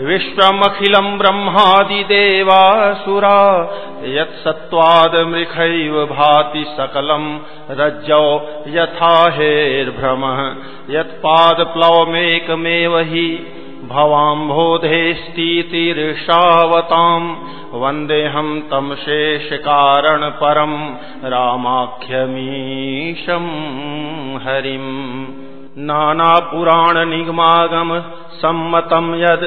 विश्वमखिलम् ब्रह्मादिदेवासुरा यत्सत्त्वादमृखैव भाति सकलम् रज्जौ यथा हेर्भ्रमः यत्पादप्लवमेकमेव हि भवाम्भोधेस्तीतिर्षावताम् वन्देऽहम् तम् शेषकारणपरम् रामाख्यमीशम् हरिम्। नानापुराणनिगमागम सम्मतम् यद्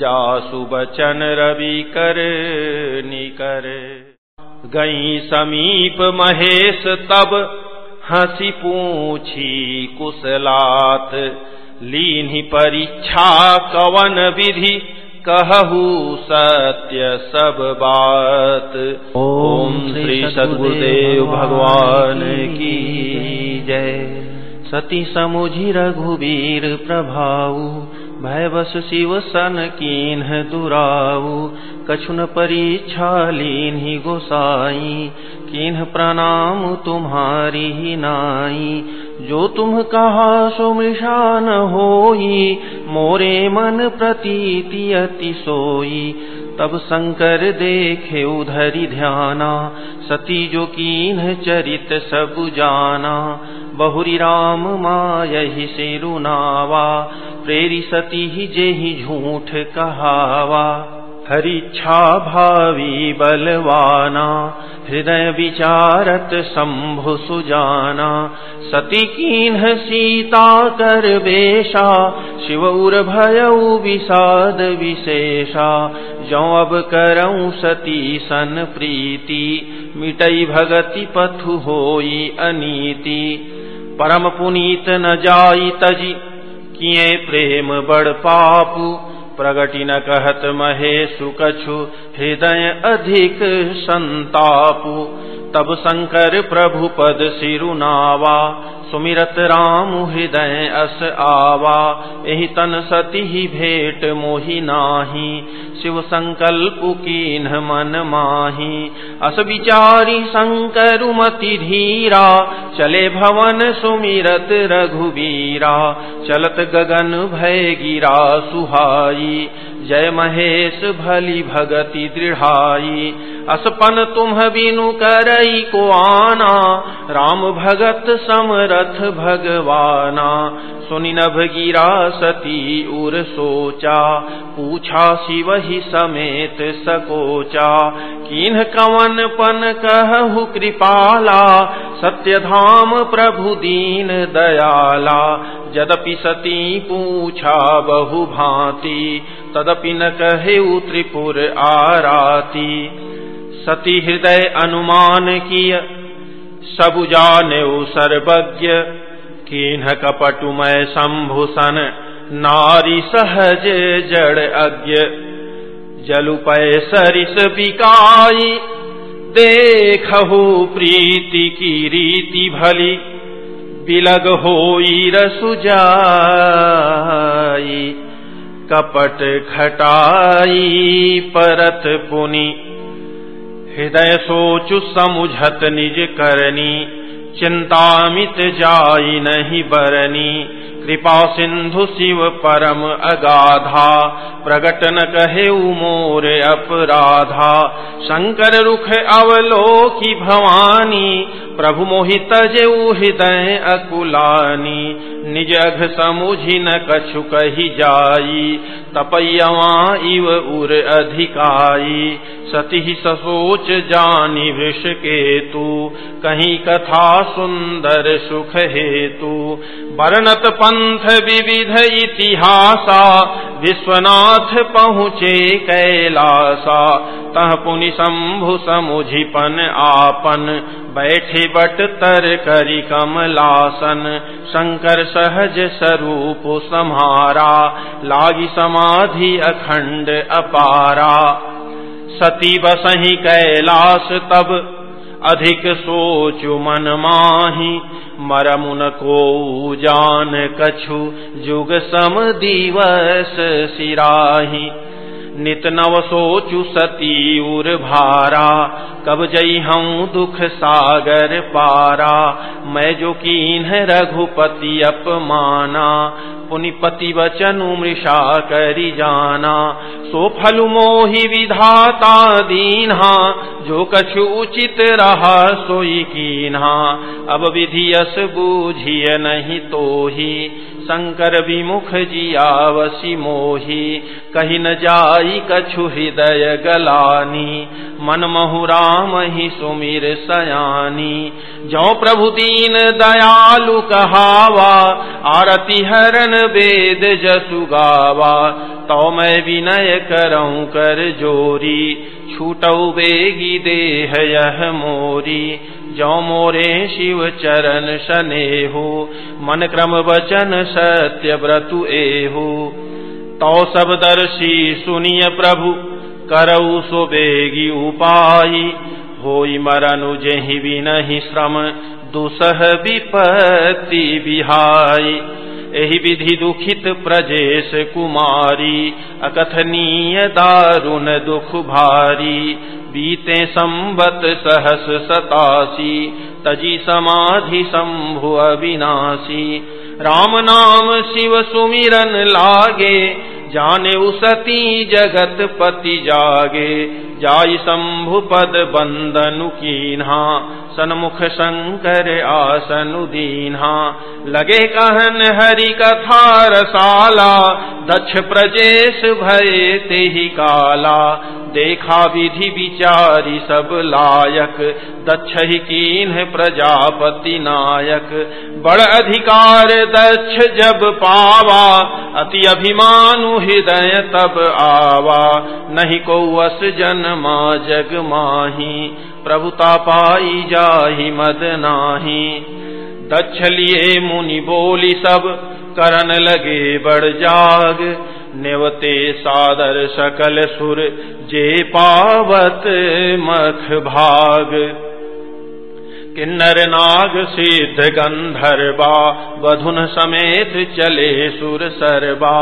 जासु बचन रवि कर निकर। गई समीप महेश तब हँसी पूछी कुशलात। लीन्ही परीक्षा कवन विधि, कहू सत्य सब बात। ओम श्री सदगुरुदेव भगवान की जय। सती समुझी रघुवीर प्रभाऊ। भयवश शिव सन कीन्ह दुराऊ कछुन परीक्षा लीन ही गोसाई। किन्ह प्रणाम तुम्हारी ही नाई, जो तुम कहा सो मृषान होई, मोरे मन प्रतीति अति सोई। तब शंकर देखे उधरी ध्याना, सती जो कीन्ह चरित सब जाना। बहुरी राम मायहि सिरुनावा प्रेरी सती ही जेहि झूठ कहावा। हरिच्छा भावी बलवाना, हृदय विचारत शंभु सुजाना। सती कीन्ह सीता कर बेशा शिवउर भयऊ विषाद विशेषा। जौ अब करऊँ सती सन प्रीति, मिटई भगति पथु होई अनीति। परम पुनीत न जाई तजी किए प्रेम बड़ पापु प्रगति न कहत महेशु कछु हृदय अधिक संतापु। तब शंकर प्रभु पद सिरुनावा सुमिरत राम हृदय अस आवा, एहि तन सती भेट मोहि नाही। शिव संकल्प कीन मन माही, अस विचारी शंकर मति धीरा, चले भवन सुमिरत रघुबीरा। चलत गगन भय गिरा सुहाई, जय महेश भली भगति दृढ़ाई। असपन तुम बिनु करई को आना, राम भगत समरथ भगवाना। सुनि नभ गिरा सती उर सोचा। पूछा शिव ही समेत सकोचा। किन्ह कवन पन कहु कृपाला। सत्य धाम प्रभु दीन दयाला। यदपि सती पूछा बहु भांति, तदपि न कहे त्रिपुर आराती। सती हृदय अनुमान किय सब जाने सर्वज्ञ। किन्ह कपटुमय शंभुसन नारी सहज जड़ अज्ञ। जलुपय सरिस बिकाई देखहु प्रीति की रीति भली। बिलग हो रसुजाई कपट खटाई परत पुनि। हृदय सोचु समुझत निज करनी, चिंतामित जाई नहीं बरनी। कृपा सिंधु शिव परम अगाधा, प्रगट न कहे मोर अपराधा। शंकर रुख अवलोकी भवानी, प्रभु मोहित जेऊ हृदय अकुलानी। निज अघ समुझि न कछु कही जाई तपयवा इव उर अधिकाई। सती ससोच जानी वृष के तू कहीं कथा सुंदर सुख हेतु। वर्णत पंथ विविध इतिहासा, विश्वनाथ पहुँचे कैलासा। तह पुनि शंभु समुझिपन आपन, बैठे बट तर करी कमलासन। शंकर सहज स्वरूप समारा, लागी समाधि अखंड अपारा। सती बसही कैलाश तब, अधिक सोचु मन माही। मरमुन को जान कछु, जुग सम दिवस सिराही। नित नव सोचु सती उर भारा, कब जई हूँ दुख सागर पारा। मैं जो कीन रघुपति अपमाना, पुनिपति वचनु मृषा करी जाना। सो फल मोहि विधाता दीन्हा, जो कछु उचित रहा सोई कीन्हा। अब विधियस बूझिय नहीं तो ही शंकर विमुख जियावसी मोही, कही न जाई कछु हृदय गलानी, मन महु राम ही सुमिर सयानी। जो प्रभु दीन दयालु कहावा, आरती हरण वेद जसु गावा। तो मैं विनय करऊं कर जोरी, छूटऊ बेगी देह यह मोरी। जो मोरे शिव चरण शनेहु। मन क्रम वचन सत्य व्रतु एहु। तो सब दर्शी सुनिय प्रभु, करऊ सुबेगी बेगी हो मरनु जेहि नहीं श्रम, दुसह विपत्ति बिहाई। एहि विधि दुखित प्रजेश कुमारी, अकथनीय दारुण दुख भारी। बीते संबत सहस सतासी, तजी समाधि शंभु अविनाशी। राम नाम शिव सुमिरन लागे, जाने उसती जगत पति जागे। जाई शंभु पद बंदनु कीन्हा सन्मुख शंकर आसनु दीन्हा। लगे कहन हरि कथा रसाला दक्ष प्रजेश भय ते ही काला। देखा विधि विचारी सब लायक, दक्ष ही कीन प्रजापति नायक। बड़ अधिकार दक्ष जब पावा, अति अभिमानु हृदय तब आवा। नहीं को वस जन्मा जग माही प्रभुता पाई जाहि मद नाही। दक्ष लिए मुनि बोली सब करन लगे बड़ जाग। नेवते सादर सकल सुर, जे पावत मख भाग। किन्नर नाग सिद्ध गंधर्वा, वधुन समेत चले सुर सरबा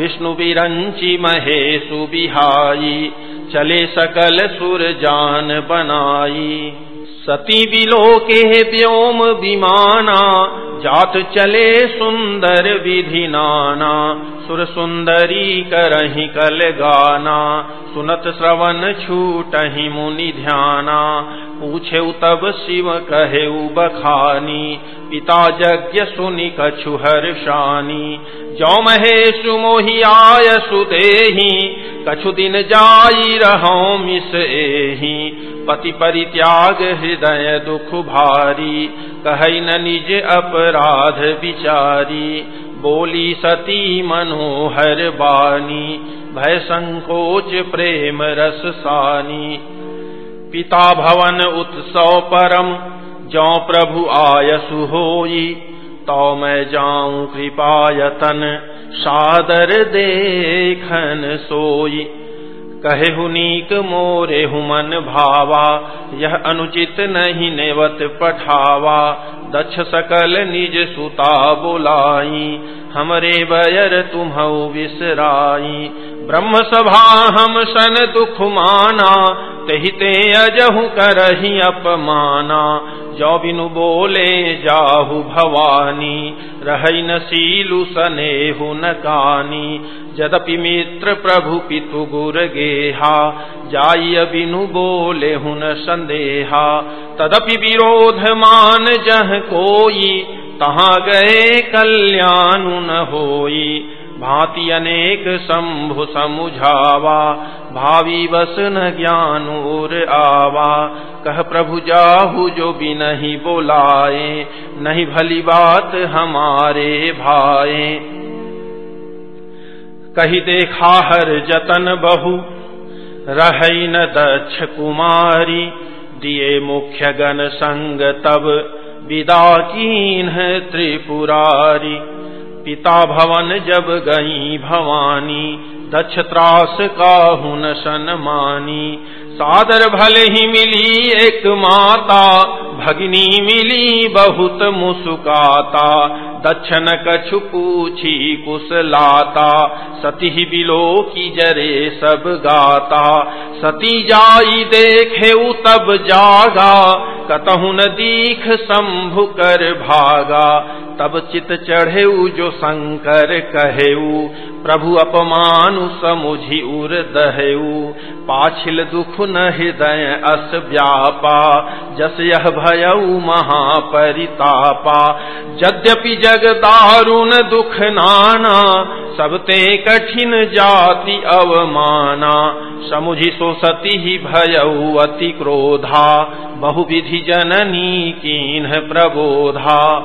विष्णु विरंची महेशु बिहाई। चले सकल सुर जान बनाई। सती बिलोके व्योम विमाना, जात चले सुंदर विधि नाना। सुर सुंदरी करही कल गाना सुनत श्रवण छूट ही मुनि ध्याना। पूछे तब शिव कहे बखानी, पिता यज्ञ सुनि कछु शानी जौ महेशु मोहि आय सुदेही कछु दिन जाई रहो मिस एही। पति परित्याग हृदय दुख भारी, कह न निज अपराध विचारी। बोली सती मनोहर बानी, भय संकोच प्रेम रस सानी। पिता भवन उत्सव परम, जौ प्रभु आयसु होई। तो मैं जाऊँ कृपायतन, सादर देखन सोई। कहे हुनीक मोरे हुमन भावा, यह अनुचित नहीं नेवत पठावा। दक्ष सकल निज सुता बोलाई, हमरे बयर तुम विसराई। ब्रह्म सभा हम सन दुख माना तहिते अजहु करही अपमाना, जो बिनु बोले जाहु भवानी, रही न सीलु सनेहु न कानी। जदपि मित्र प्रभु पितु गुर गेहा, जाय बिनु बोले हुन संदेहा। तदपि विरोध मान जह कोई, तहाँ गए कल्याण न होई। भांति अनेक शंभु समुझावा, भावी बस न ज्ञान और आवा। कह प्रभु जाहु जो भी नहीं बोलाए, नहीं भली बात हमारे भाए। कही देखा हर जतन बहु रह न दक्ष कुमारी। दिए मुख्य गण संग तब, विदा कीन त्रिपुरारी। पिता भवन जब गई भवानी, दक्ष त्रास का हुन सन मानी। सादर भले ही मिली एक माता, भगनी मिली बहुत मुसुकाता। दक्षन कछु पूछी कुशलाता सती बिलो की जरे सब गाता। सती जाई देखे तब जागा, कतहु न दीख शंभु कर भागा। तब चित चढ़े जो शंकर कहेऊ, प्रभु अपमानु समुझी उर दहेऊ। पाछिल दुख न हृदय अस व्यापा, जस यह भयऊ महापरितापा। यद्यपि जग दारुण दुख नाना, सबते कठिन जाति अवमाना। समुझि सो सती ही भयऊ अति क्रोधा, बहुविधि जननी कीन प्रबोधा।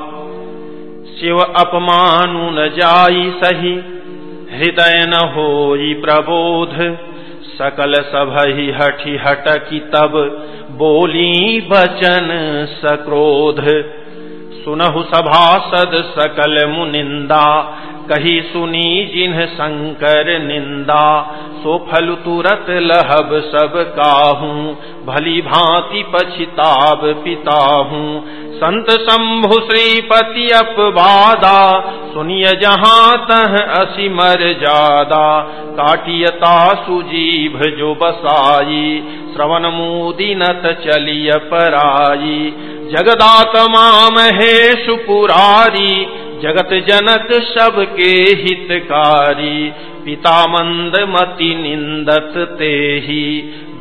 शिव अपमानु न जाई सही, हृदय न हो प्रबोध। सकल सभही हठी हटकी तब, बोली बचन सक्रोध। सुनहु सभासद सकल मुनिंदा। कही सुनी जिन्ह शंकर निंदा, सो फल तुरत लहब सब काहू, भली भांति पछिताब पिता हूँ संत शंभु श्रीपति अपवादा, सुनिय जहाँ तह असी मर जादा। काटियता सुजीभ जो बसाई, श्रवण नत चलिय पराई। जगदात्मा महेश पुरारी जगत जनक सबके हितकारी पिता मंद मति निंदत ते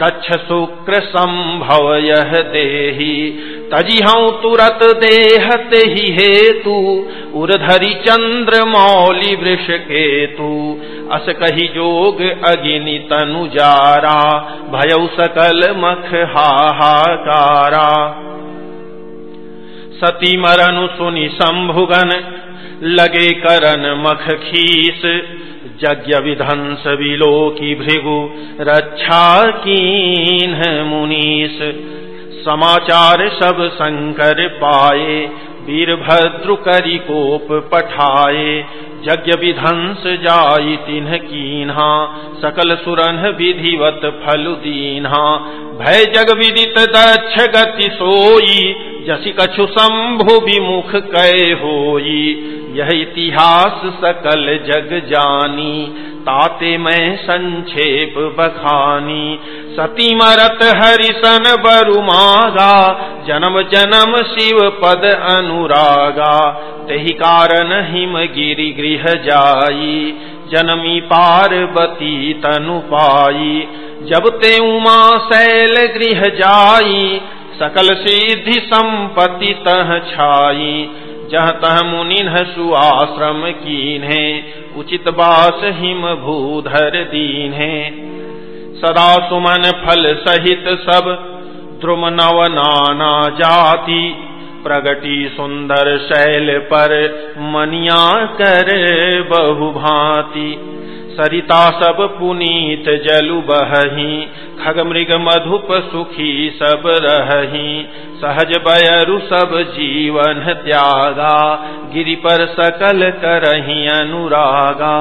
दक्ष शुक्र संभव यह देही। तजी हूँ तुरत देहत ही हेतु, उर्धरी चंद्र मौली वृष केतु। अस कही जोग अगिनि तनु जारा भयउ सकल मख हाहाकारा। सती मरनु सुनि शंभुगन लगे करन मख खीस। यज्ञ विध्वंस विलो की भृगु, रक्षा कीन मुनीस। समाचार सब शंकर पाए, वीरभद्रु करी कोप पठाए। यज्ञ विध्वंस जाई तिन्ह कीन्हा, सकल सुरन विधिवत फल दीन्हा। भय जग विदित दक्ष गति सोई जसी कछु शंभु विमुख कै होई, यह इतिहास सकल जग जानी, ताते मैं संक्षेप बखानी। सती मरत हरिसन बरु मागा, जन्म जन्म शिव पद अनुरागा। तही कारण हिम गिरि गृह जाई, जनमी पार्वती तनु पाई। जब ते उमा शैल गृह जाई सकल सिद्धि संपत्ति तह छाई, जह तह मुनि सुआश्रम है उचित बास हिम भूधर दीन सदा सुमन फल सहित सब ध्रुम नव नाना जाति, प्रगति सुंदर शैल पर मनिया कर बहुभांति। सरिता सब पुनीत जलु बही खग मृग मधुप सुखी सब रही सहज बयरु सब जीवन त्यागा गिरि पर सकल करही अनुरागा।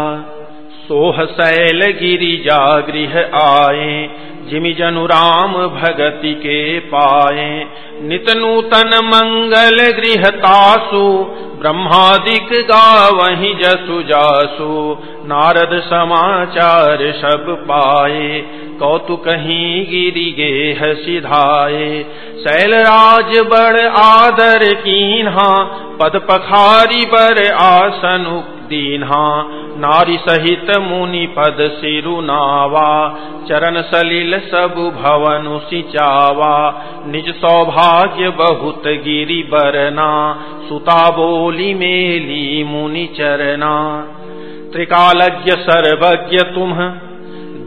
सोह शैल गिरि जा गृह आए जिमि जनु राम भगति के पाए। नित नूतन मंगल गृह तासु, ब्रह्मादिक गावही जसु जासु। नारद समाचार सब पाए, कौतुक कहीं गिरी गे सिधाए। शैलराज बड़ आदर कीन्हा, पद पखारी बर आसन दीन्हा। नारी सहित मुनि पद सिरुनावा। चरण सलिल सब भवन सिचावा। निज सौभाग्य बहुत गिरी बरना। सुता बोली मेली मुनि चरना। त्रिकालज्ञ सर्वज्ञ तुम,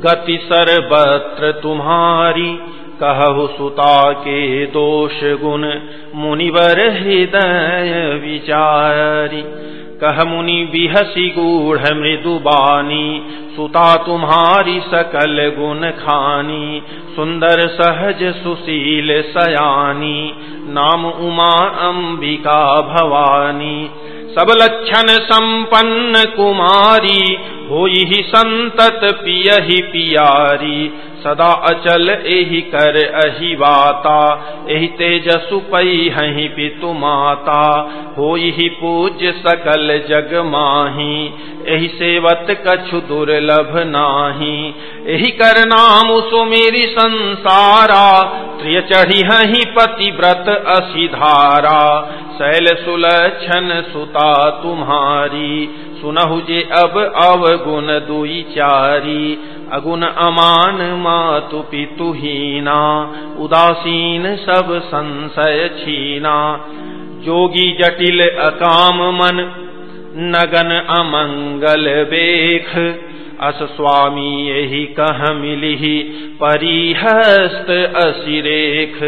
गति सर्वत्र तुम्हारी। कहु सुता के दोष गुण, मुनिवर हृदय विचारी। कह मुनि बिहसी गूढ़ मृदुबानी सुता तुम्हारी सकल गुण खानी, सुंदर सहज सुशील सयानी, नाम उमा अंबिका भवानी। सब लक्षण संपन्न कुमारी हो ही संतत पिय ही पियारी सदा अचल एहि कर अहि वाता, एहि तेजसु पई हहि पितु माता। हो पूज्य सकल जग माही, एहि सेवत कछु दुर्लभ नाही। एहि कर नाम सुमेरी संसारा, त्रिय चढ़ी हही पति व्रत असिधारा शैल सुलक्षण सुता तुम्हारी, सुनहु जे अब अवगुण दुई चारी। अगुण अमान मातु पितुहीना उदासीन सब संशय छीना। जोगी जटिल अकाम मन, नगन अमंगल बेख। अस स्वामी यही कह मिली परिहस्त असिरेख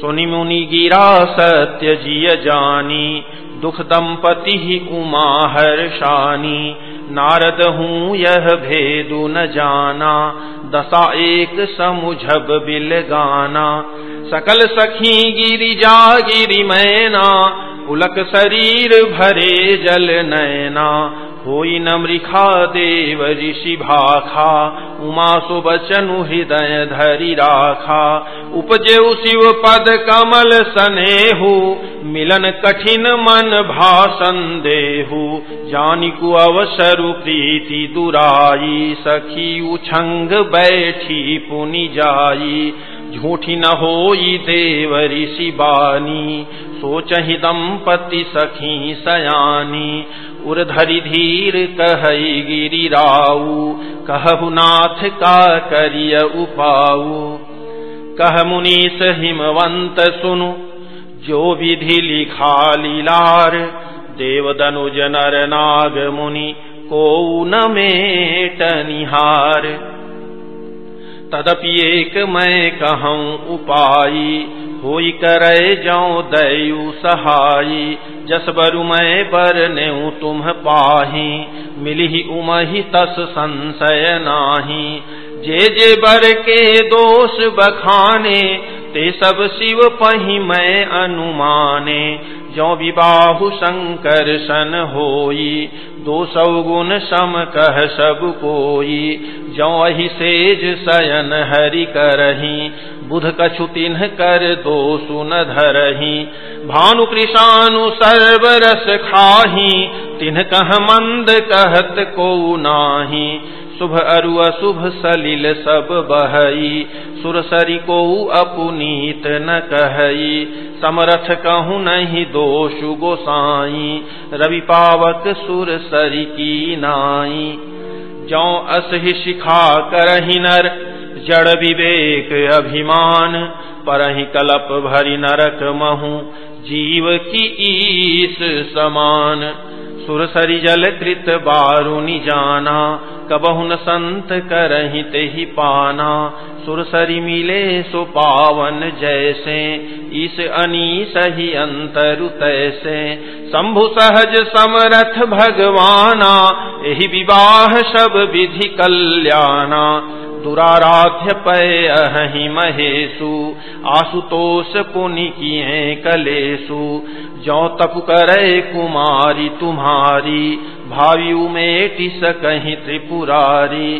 सुनि मुनि गिरा सत्य जिय जानी, दुख दंपति ही उमा हर्षानी नारद हूँ, यह भेदु न जाना। दशा एक समुझब बिल गाना सकल सखी गिरी जा, गिरी मैना। उलक शरीर भरे जल नैना होई नमृखा देव ऋषि भाखा उमा सुबचनु हृदय धरि राखा उपजे शिव पद कमल सनेहु, मिलन कठिन मन भाषण देहु। जानिकु अवसरु प्रीति दुराई सखी उछंग बैठी पुनि जाई झूठी न होई देव ऋषि बानी सोचहि दंपति सखी सयानी। उर्धरि धीर गिरी राऊ कहु नाथ का करिय उपाऊ। कह मुनीस हिमवंत सुनु, जो विधि लिखा लीलार देव दनुज नर नाग मुनि को न मेट निहार। तदपि एक मैं कहूँ उपाई होई करे जाऊँ दयु सहाई जस बरु मैं बर ने तुम पाही मिली उमहि तस संशय नाही। जे जे बर के दोष बखाने, ते सब शिव पही मैं अनुमाने। जो विबाहु सन होई, दो सौ गुण सम कह सब कोई। जो अहि सेज सयन हरि करही, बुध कछु तिन्ह कर दो सुन धरही। भानु कृषानु सर्व रस खाही, तिन्ह कह मंद कहत को नाही। शुभ अरु अशुभ सलिल सब बहई। सुरसरी को अपुनीत न कहई। समरथ कहूँ नहीं दोषु गोसाई। रवि पावक सुर सरी की नाई। जौ अस ही शिखा करही नर, जड़ विवेक अभिमान। परहि कलप भरी नरक महू, जीव की ईस समान। सुरसरी जल कृत बारुनि जाना, कबहुन संत करहि ही पाना। सुरसरी मिले सो पावन जैसे इस अनी सही अंतरु तैसे। शंभु सहज समरथ भगवाना यही विवाह सब विधि कल्याणा। दुराराध्य पय अहि महेशु, आशुतोष पुनि किए कलेशु। जो तप करे कुमारी तुम्हारी भावी उमेटि सकही त्रिपुरारी।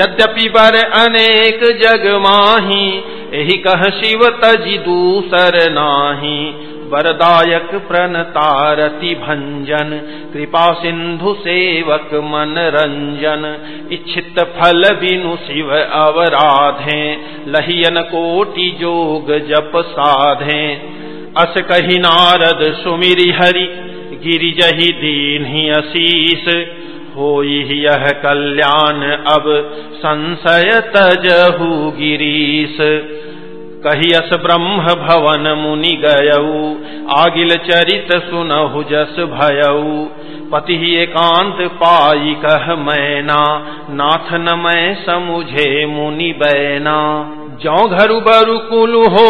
यद्यपि बर अनेक जग माही यही कह शिव तजी दूसर नाही। वरदायक प्रणतारति भंजन, कृपा सिंधु सेवक मन रंजन इच्छित फल बिनु शिव अवराधे, लहियन कोटि जोग जप साधे। अस कही नारद सुमिरि हरि गिरिजहि दीन ही अशीष हो यह कल्याण अब संशय तजहु गिरीश कहियस ब्रह्म भवन मुनि गयऊ, आगिल चरित सुनहु जस भयऊ। पति एकांत पाई कह मैना, नाथ न मैं समुझे मुनि बैना। जौ घर बरु कुल हो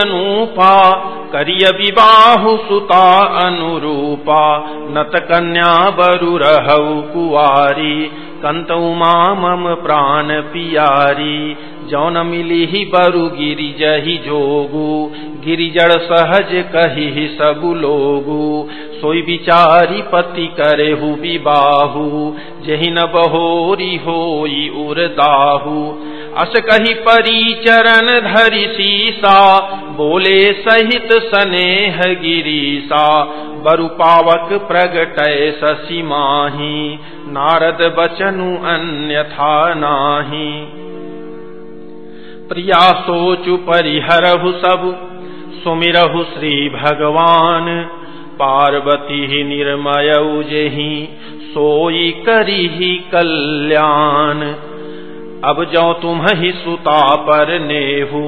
अनुपा, करिय विबाहु सुता अनुरूपा। नत कन्या बरु रहु कुआरी कंत उमा मम प्राण पियारी। जौन मिली ही बरु गिरी जही जोगु, गिरिजड़ सहज कही सब लोगु। सोई विचारी पति करे हु विबाहु, जही न बहोरी होई उरदाहु। अस कही परी चरण धरि सीसा, बोले सहित स्नेह गिरीसा। बरु पावक प्रगटय शशि माही, नारद बचनु अन्यथा नाही। प्रिया सोचु परिहरहु सब, सुमिरहु श्री भगवान। पार्वती निर्मय जेही सोई करी ही कल्याण। अब जो तुम ही सुता पर नेहू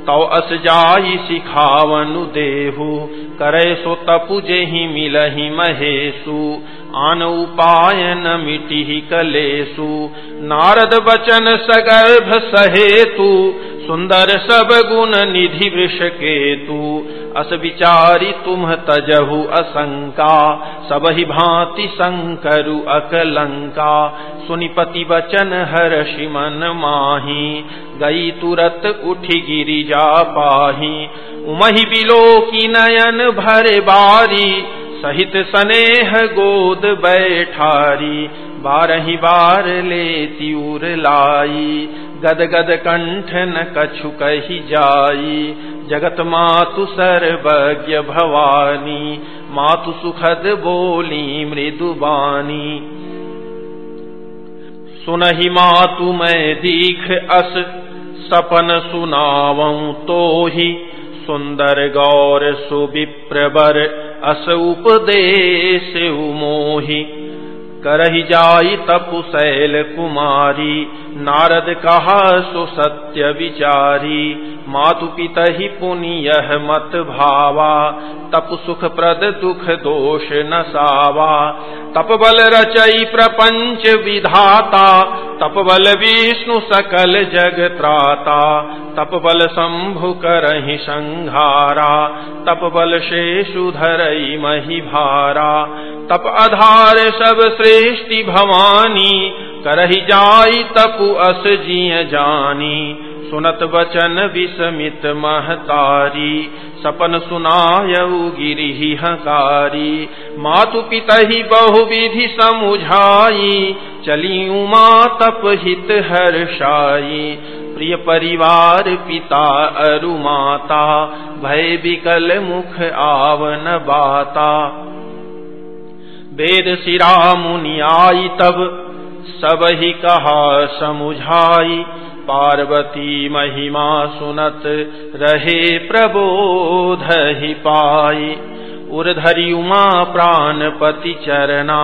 तो अस जाई सिखावनु देहु। करे सो तपु जेहि मिलहि महेशु। आन उपाय न मिटी कलेसु नारद बचन सगर्भ सहेतु। सुंदर सब गुण निधि वृष केतु। अस विचारी तुम तजहु असंका। सब ही भांति शंकरु अकलंका। सुनिपति बचन हर शिमन माही। गई तुरत उठी गिरी जा पाही। उमही बिलो की नयन भरे बारी, सहित सनेह गोद बैठारी। बारही बार लेती उर लाई गद गद कंठ न कछु कही जाई। जगत मातु सर्वज्ञ भवानी, मातु सुखद बोली मृदु बानी। सुनहि मातु मैं दीख अस सपन सुनाव तो ही सुंदर गौर सुविप्रबर अस उपदेश मोहि करही जाई तपुशैल कुमारी, नारद कहा सो सत्य विचारी मातु पिता ही पुण्य मत भावा। तप सुख प्रद दुख दोष न सावा तप बल रचई प्रपंच विधाता। तप बल विष्णु सकल जग त्राता। तप बल शंभु करहि संहारा। तप बल शेषु धरई मही भारा। तप आधार सब श्रेष्ठि भवानी। करही जाई तपु अस जिय जानी। सुनत बचन विसमित महतारी, सपन सुनायऊ गिरी हकारी। मातु पिता ही बहु विधि समुझाई चली उमा तप हित हर्षाई प्रिय परिवार पिता अरु माता, भय विकल मुख आवन बाता। वेद सिरा मुनि आई तब, सब ही कहा समुझाई। पार्वती महिमा सुनत रहे प्रबोध ही पाई उर्धरी उमा प्राणपति चरना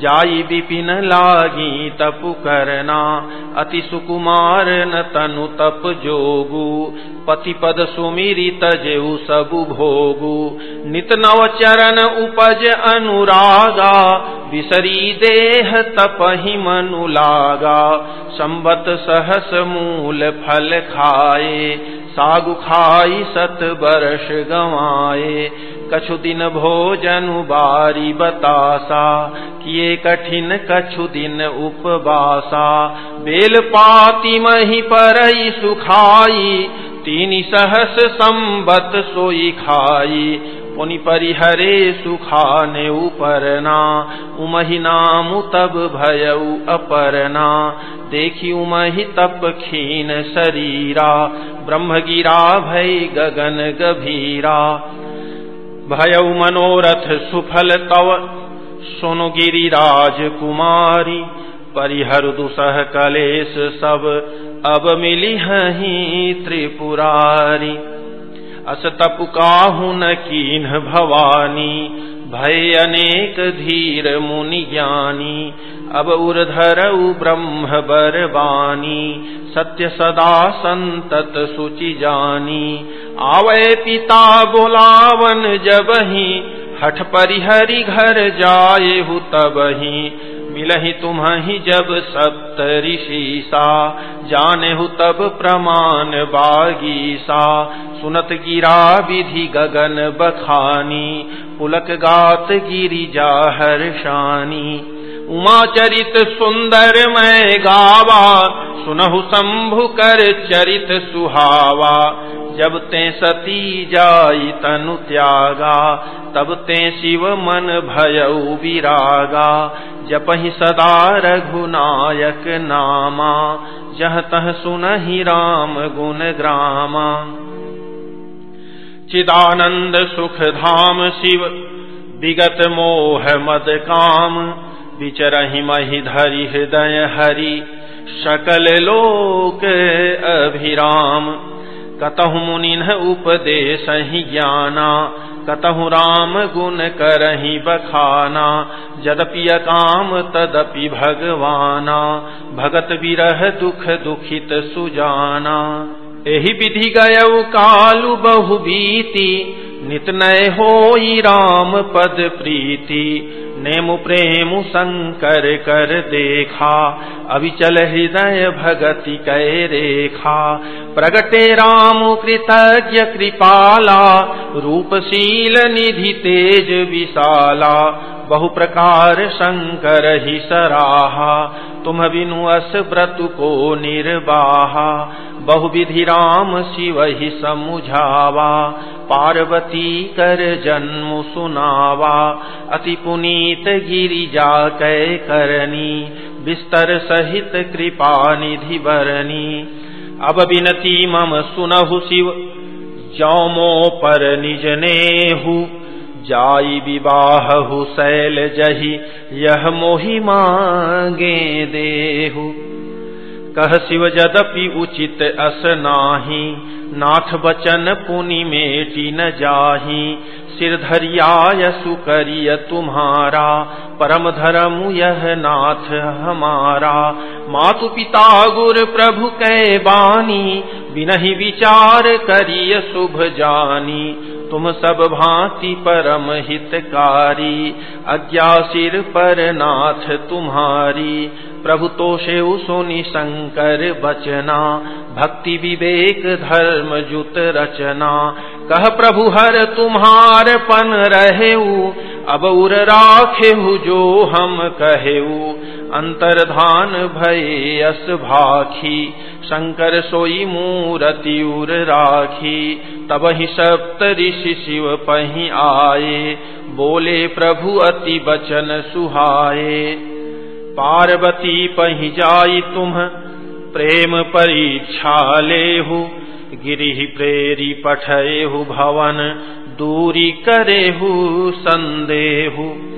जाई विपिन लागी तपु करना। अति सुकुमार न तनु तप जोगु। पति पद सुमिरी तजेऊ सबु भोगु। नित नव चरण उपज अनुरागा। विसरी देह तपहि मनु लागा। संबत सहस मूल फल खाए। सागु खाई सत बरस गवाए। कछु दिन भोजन बारी बतासा, किए कठिन कछु दिन उपवासा। बेल पाती मही पर सुखाई, तीन सहस संबत सोई खाई। पुनि परिहरे सुखाने उपरना। उमहि नाम तब भयऊ अपरना। देखी उमहि तप खीन शरीरा। ब्रह्म गिरा भय गगन गभीरा। भयऊ मनोरथ सुफल तव। सुनु गिरिराज कुमारी। परिहर दुसह कलेश सब। अब मिली ही त्रिपुरारी। अस तप न कीन भवानी, भय अनेक धीर मुनि ज्ञानी। अब उर्धर ब्रह्म बरबानी सत्य सदा संतत सुचि जानी। आवे पिता बोलावन जबही, हठ परिहरि घर जाए हु तब ही मिलहि तुम्हि जब सप्त ऋषिसा जाने हु तब प्रमाण बागीसा सुनत गिरा विधि गगन बखानी। पुलक गात गिरी जा हर्षानी उमा चरित सुंदर मैं गावा। सुनहु शंभु कर चरित सुहावा। जब ते सती जाई तनु त्यागा, तब ते शिव मन भयऊ विरागा। जपहि सदा रघुनायक नामा, जह तह सुनहि राम गुण ग्रामा। चिदानंद सुख धाम शिव, विगत मोह मद काम। विचरहि महि धरि हृदय हरि, सकल लोक अभिराम। कतहु मुनि उपदेश ही ज्ञाना कतहु राम गुण करही बखाना, जदपि काम तदपि भगवाना, भगत विरह दुख दुखित सुजाना। एहि विधि गय कालु बहु बीती नित नय हो राम पद प्रीति। नेमु प्रेम शंकर कर देखा, अविचल हृदय भगति कै रेखा। प्रगटे राम कृतज्ञ कृपाला, रूपशील निधि तेज विशाला। बहु प्रकार शंकर ही सराहा, तुम बिनु अस व्रत को निर्वाहा। बहुविधि राम शिव ही समुझावा पार्वती कर जन्म सुनावा। अति पुनीत गिरिजा कै करनी, बिस्तर सहित कृपा निधि बरनी। अब बिनती मम सुनहु शिव, जौमो पर निज नेहु। जाई विवाहु शैल जही, यह मोहि मांगे देहु। कह शिव जदपि उचित अस नाही। नाथ बचन पुनि मेटी न जाही। सिर धरिया सुकरिय तुम्हारा। परम धर्म यह नाथ हमारा। मातु पिता गुर प्रभु कै बानी। बिनहि विचार करिय शुभ जानी। तुम सब भांति परम हितकारी, अज्ञा सिर पर नाथ तुम्हारी। प्रभु तो शेव सोनि शंकर बचना भक्ति विवेक धर्म जुत रचना। कह प्रभु हर तुम्हार पन रहे अब उर राखे हु जो हम कहेऊ। अंतर्धान भय अस भाखी, शंकर सोई मूरति उर राखी। तब ही सप्त ऋषि शिव पही आए, बोले, प्रभु, अति बचन सुहाए। पार्वती पही जाई तुम, प्रेम परीक्षा लेहु। गिरी प्रेरी पठेहु भवन, दूरी करेहु संदेहु।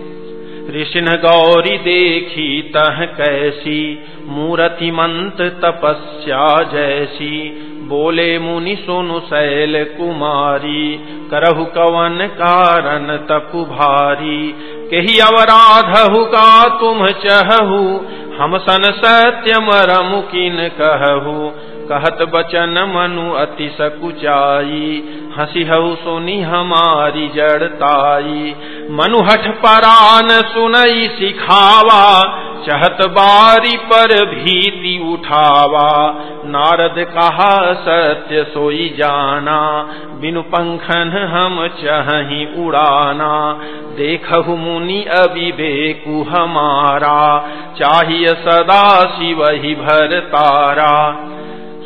ऋषिन गौरी देखी तह कैसी, मूर्ति मंत तपस्या जैसी। बोले, मुनि सोनु शैल कुमारी, करहु कवन कारण तपु भारी। कही अवराधहु का तुम चहु, हम सन सत्य मरमु किन कहु। कहत बचन मनु अति सकुचाई। हसी हऊ सुनी हमारी जड़ताई मनु हठ परान सुनई सिखावा, चहत बारी पर भीति उठावा। नारद कहा, सत्य सोई जाना, बिनु पंखन हम चही उड़ाना। देखहु मुनि अविवेकु हमारा, चाहिए सदा शिव ही भर तारा।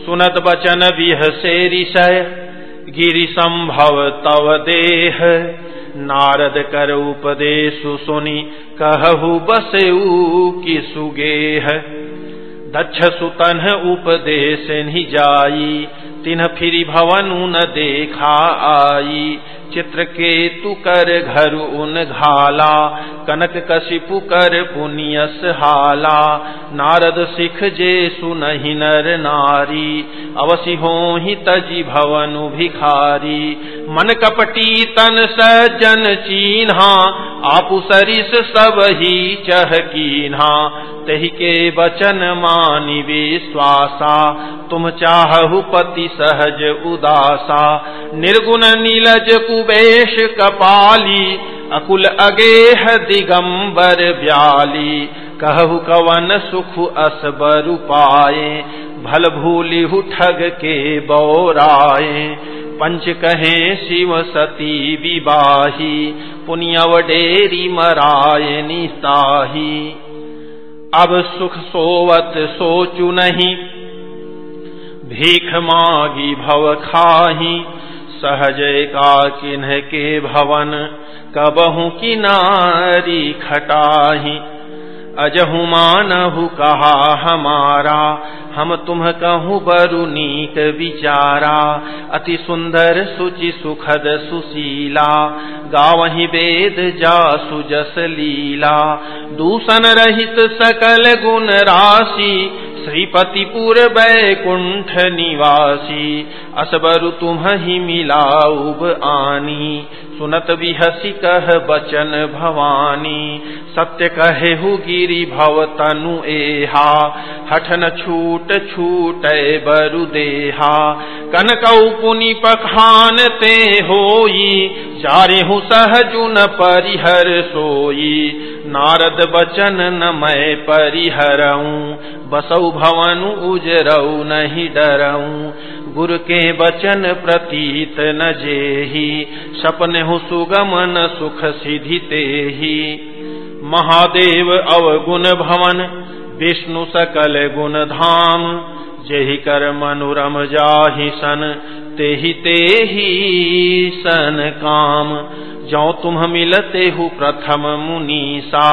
सुनत बचन विह से ऋषय गिरि संभव तव देह। नारद कर उपदेश सुनि, कहु बसेऊ की सुगेह। दक्ष सुतन उपदेश नि जाई तिन्ह फिर भवन न देखा आई। चित्र केतु कर घर उन घाला, कनक कशिपु कर पुनियस हाला। नारद सिख जे सुनहि नर नारी, अवसि हो ही तजी भवनु भिखारी। मन कपटी तन सज्जन चीन्हा, आपु सरिस सब ही चह कीन्हा। तही के बचन मानि विश्वासा तुम चाहु पति सहज उदासा। निर्गुण नीलज कुबेश कपाली, अकुल अगेह दिगंबर ब्याली। कहु कवन सुख असबर पाए, भल भूलि ठग के बौराए। पंच कहे शिव सती विवाही पुण्यव डेरी मराय निस्ताही। अब सुख सोवत सोचु नहीं, भीख मागी भव खाही सहज का किन्ह के भवन, कबहू की नारी खटाही। अजहु मानहु कहा हमारा, हम तुम कहूँ बरु नीक विचारा। अति सुंदर सुचि सुखद सुशीला, गावही वेद जा सुजस लीला। दूषण रहित सकल गुण राशि श्रीपतिपुर बैकुंठ निवासी असबरु तुम ही मिलाऊब आनी, सुनत बिहसी कह बचन भवानी। सत्य कहे हु गिरी भव तनु एहा, हठन छूट छूट बरु देहा। कनकऊ पुनि पखान ते होई चारे हु सहजुन परिहर सोई। नारद बचन न मैं परिहरऊ, बसौ भवन उजरऊ, नहीं डरऊ। गुरु के बचन प्रतीत न जेही, सपने हु सुगमन सुख सिधि ते ही। महादेव अवगुण भवन, विष्णु सकल गुण धाम, जेहि कर मनुरम जाहि सन। तेहि तेहि सन काम। जो तुम मिलते हु प्रथम मुनीसा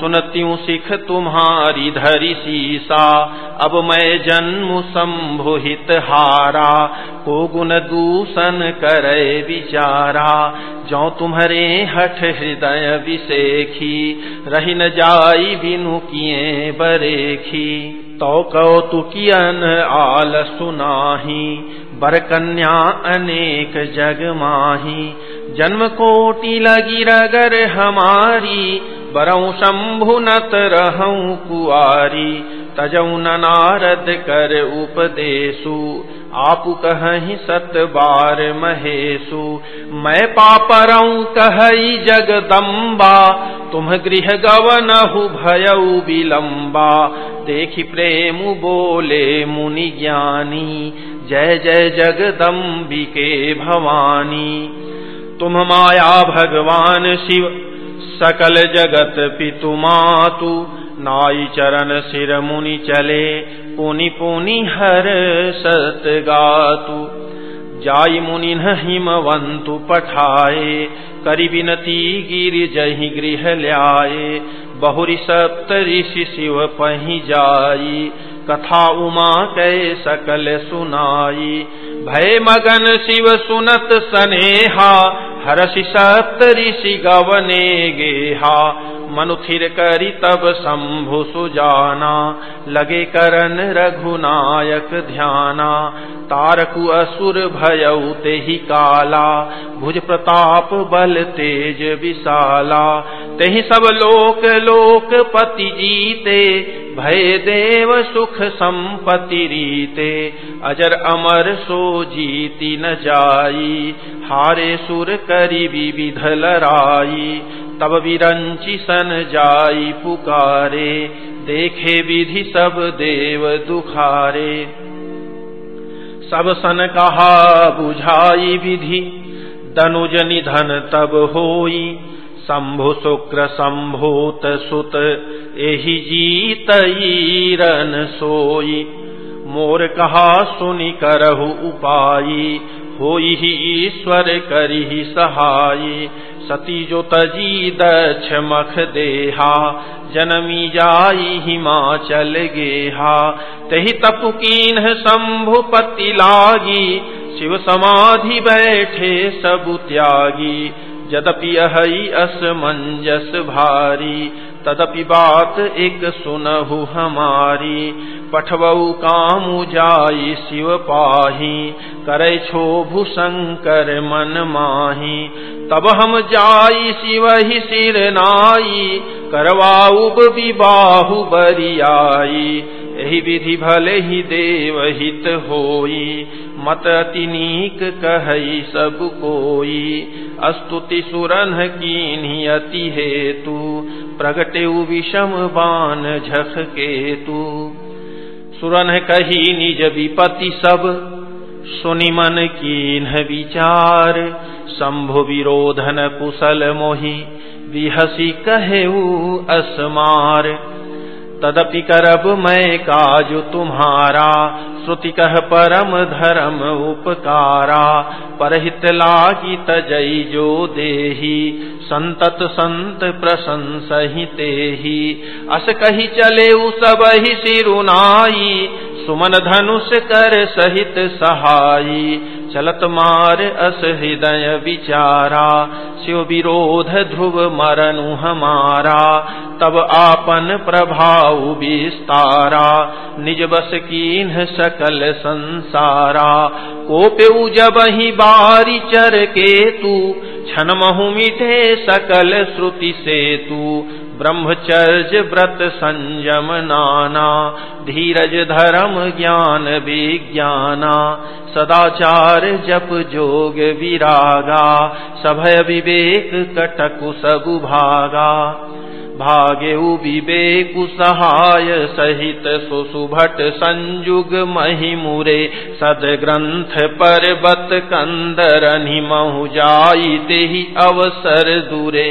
सुनत्यू सिख तुम्हारी धरी सीसा। अब मैं जन्म संभुहित हारा, को गुण दूषण करे विचारा। जो तुम्हारे हठ हृदय विसेखी, रही न जाई बिनु किए बरेखी। तो कौतुकियन आल सुनाही बर कन्या अनेक जग माही। जन्म कोटि लगी रगर हमारी। बरऊ शंभु नत रहूँ कुआरी। तजऊ न नारद कर उपदेशु। आप कहीं सत बार महेशु। मैं पापरऊ कही जगदम्बा। तुम गृह गवनहु भयऊ विलम्बा। देखि प्रेम बोले मुनि ज्ञानी। जय जय जगदम्बिके भवानी। तुम माया भगवान शिव, सकल जगत पितु मातु। नाई चरण सिर मुनि चले, पुनि पुनि हर सत गातु। जाई मुनि हिमवंतु पठाए, करी बिनती गिर जही गृह ल्याए। बहुरी सप्त ऋषि शिव पही जाई कथा उमा कै सकल सुनाई। भय मगन शिव सुनत सनेहा हरसि सप्त ऋषि गवने गेहा। मनुथिर करी तब शंभु सुजाना, लगे करन रघुनायक ध्याना। तारकु असुर भयऊ ते ही काला, भुज प्रताप बल तेज विशाला। ते सब लोक लोक पति जीते, भय देव सुख संपति रीते। अजर अमर सो जीति न जाई, हारे सुर करी विविध लराई तब विरंची सन जाई पुकारे, देखे विधि सब देव दुखारे। सब सन कहा बुझाई विधि दनुज निधन तब होई शंभु शुक्र संभूत सुत, एहि जीत रन सोई। मोर कहा सुनि करहु उपाई हो ईश्वर करी सहाई सती जो तजी दक्ष मख देहा, जनमी जाई हिमाचल गेहा। तही तपुकीन शंभुपति लागी, शिव समाधि बैठे सब त्यागी। यद्यपि अहई असमंजस भारी, तदपि बात एक सुनहु हमारी। पठवऊ कामु जाई शिव पाही, करे छोभु शंकर मन माही। तब हम जाई शिव ही सिर नाई करवाऊब विबाहु बरियाई। यही विधि भले ही देव हित होई, मत अति नीक कहई सब कोई। अस्तुति सुरन की अति हेतु, प्रगटे विषम बान झख केतु। सुरन कही निज विपति सब, सुनि मन कीन विचार। शंभु विरोधन कुशल मोहि, विहसी कहेऊ असमार। तदपि करब मैं काज तुम्हारा श्रुति कह परम धर्म उपकारा। परहित लागी तजई जो दे संतत संत प्रशंसहि ते अस कही चले सब ही सिरुनाई। सुमन धनुष कर सहित सहाई। चलत मार अस हृदय विचारा, शिव विरोध ध्रुव मरनु हमारा। तब आपन प्रभाव विस्तारा, निज बस कीन सकल संसारा। कोप्यू जब ही बारी चर के तू महु मिठे सकल श्रुति से तू ब्रह्मचर्य व्रत संयम नाना, धीरज धर्म ज्ञान विज्ञाना, सदाचार जप जोग विरागा, सभय विवेक कटकु सबु भागा भागे विवेकु सहाय सहित सुसुभट संयुग महिमुरे सद ग्रंथ पर्वत कंदर निमहु जाई ते ही अवसर दूरे।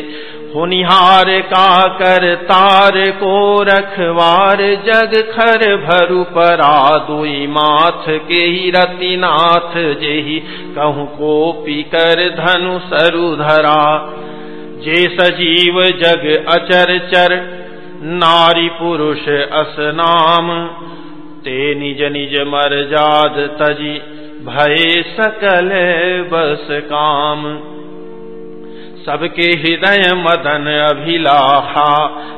होनिहार का कर तार को रखवार, जग खर भरु परा दुई माथ के ही रतिनाथ जेहि, कहूँ को पी कर धनु सरु धरा जे सजीव जग अचर चर, नारी पुरुष असनाम ते निज निज मर जाद तजी, भय सकल बस काम। सबके हृदय मदन अभिलाखा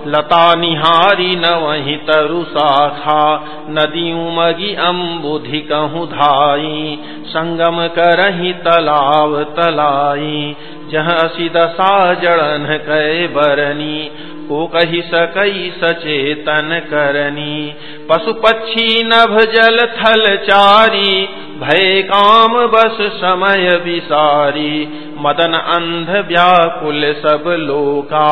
लता निहारी न वही तरु शाखा नदी उमगी अम्बुधि कहूँ धाई, संगम करही तलाव तलाई, जह असी दशा जड़न कै बरनी, को कही सकई सचेतन करनी। पशु पक्षी नभ जल थल चारी, भय काम बस समय विसारी मदन अंध व्याकुल सब लोका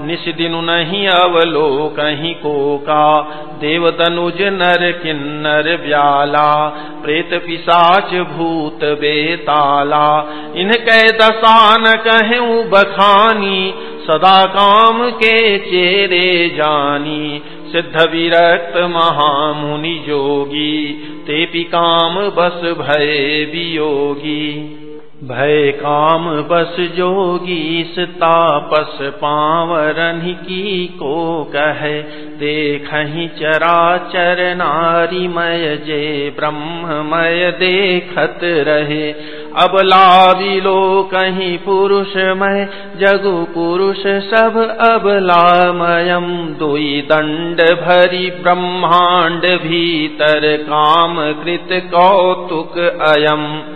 निश दिन नहीं अवलो कहीं को का देव तनुज नर किन्नर व्याला, प्रेत पिशाच भूत बेताला। इनके दसान कहूँ बखानी, सदा काम के चेरे जानी। सिद्ध विरक्त महामुनि जोगी, ते काम बस भय वियोगी। भय काम बस जोगी तापस पावरन की को कहे। देख चरा चर नारी मय जे ब्रह्ममय देखत रहे। अब लाविलो कहीं पुरुष मय जगु पुरुष सब अब लामयम दुई दंड भरी ब्रह्मांड भीतर काम कृत कौतुक अयम।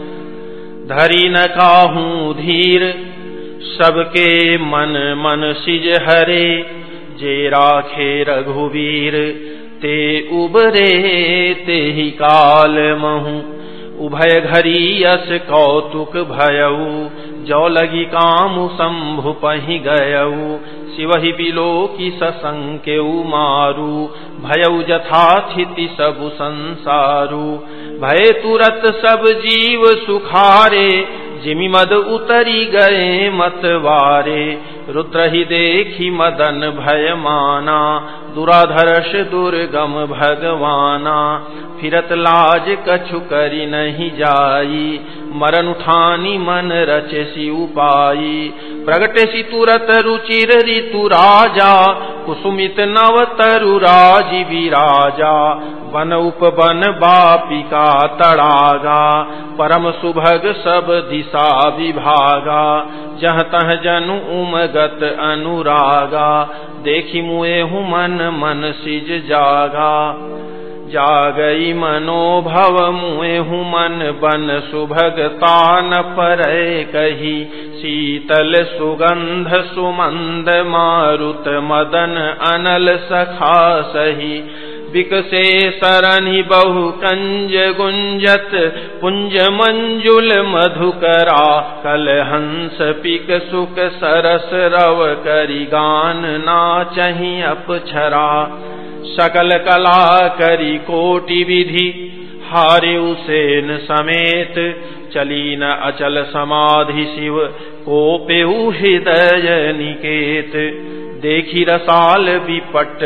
धरी न काहू धीर, सबके मन मन सिज हरे, जे राखे रघुवीर, ते उबरे ते ही काल महू, उभय घरी यस कौतुक भयऊ जो लगी काम शंभु पही गयऊ शिवहि बिलो की ससंके मारू। भयऊ जथाथिति सबु संसारू। भय तुरत सब जीव सुखारे। जिमि मद उतरी गए मतवारे रुद्र ही देखी मदन भय माना दुराधर्ष दुर्गम भगवाना। फिरत लाज कछु करी नहीं जाई मरण उठानी मन रचे सी उपाई। प्रगटे सी तुरत रुचिर ऋतु राजा, कुसुमित नव तरु राज विराजा। वन उपवन बापिका तड़ागा, परम सुभग सब दिशा विभागा। जह तह जनु उमगत अनुरागा। देखी मुए हूँ मन मन सिज जागा। जागई मनोभव, मुए हूँ मन, बन सुभगता न पर कही। शीतल सुगंध, सुमंद मारुत मदन अनल सखा सही। विकसे सरनि बहु कंज गुंजत पुंज मंजुल मधुकरा कल हंस पिक सुख सरस रव करी गान नाचही अपछरा। सकल कला करी कोटि विधि, हारे उसेन समेत चली न अचल समाधि शिव कोपेऊ हृदय निकेत। देखी रसाल विपट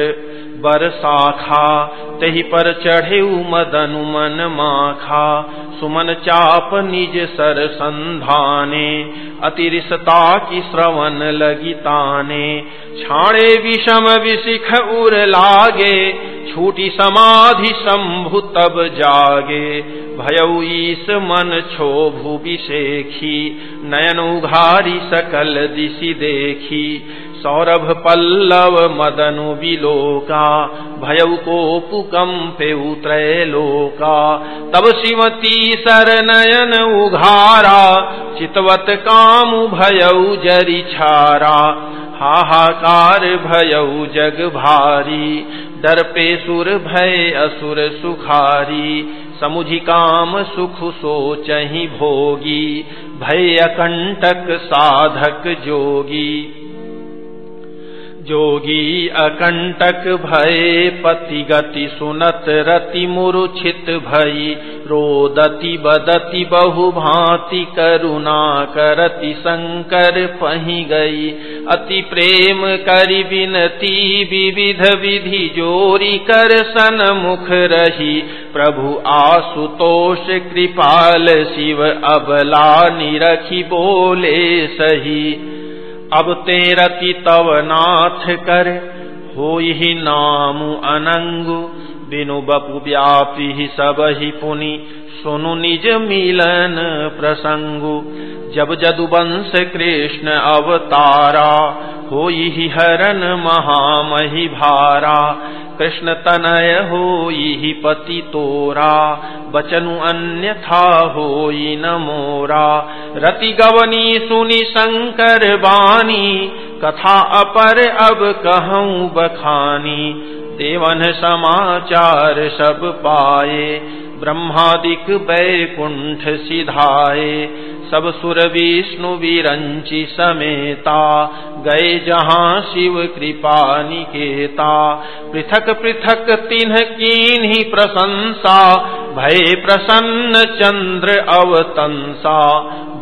बर साखा, तही पर चढ़े मदनु मन माखा। सुमन चाप निज सर संधाने अतिरिसता की श्रवण लगी ताने। छाणे विषम विशिख उर लागे, छूटी समाधि शंभु तब जागे। भयऊ ईस मन क्षोभु विशेखी, नयन उघारी सकल दिशि देखी। सौरभ पल्लव मदनु विलोका भयउ को पुकम्पे त्रैलोका तब शिवती सर नयन उघारा चितवत काम भयउ जरि छारा हाहाकार भयउ जग भारी डर पे सुर भय असुर सुखारी समुझि काम सुख सोचही भोगी भय अकंटक साधक जोगी जोगी अकंटक भय पति गति सुनत रति मूर्छित भई। रोदति बदति बहु भांति करुणा करति शंकर पही गई। अति प्रेम करि विनती विविध विधि जोरी कर सन मुख रही। प्रभु आसुतोष कृपाल शिव अबला निरखी बोले सही। अब तेरति तव नाथ कर हो ही नाम अनंगु, बिनु बपु व्यापी सब ही पुनि। सुनु निज मिलन प्रसंगु। जब जदुवंश कृष्ण अवतारा हो ही हरन महामहि भारा। कृष्ण तनय हो पति तोरा, बचनु अन्य था हो न मोरा। रति गवनी सुनी शंकर बानी, कथा अपर अब कहूँ बखानी। देवन समाचार सब पाए। ब्रह्मादिक वैकुंठ सिधाए सब सुर विष्णु विरंचि समेता गए जहाँ शिव कृपा निकेता पृथक पृथक तिन्ह कीन ही प्रशंसा भय प्रसन्न चंद्र अवतंसा।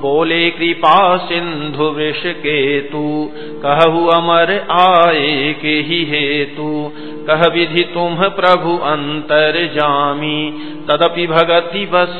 बोले, कृपा सिंधु वृष केतु कहु अमर आए के ही हेतु, कह विधि तुम प्रभु अंतर जामी तदपि भगति बस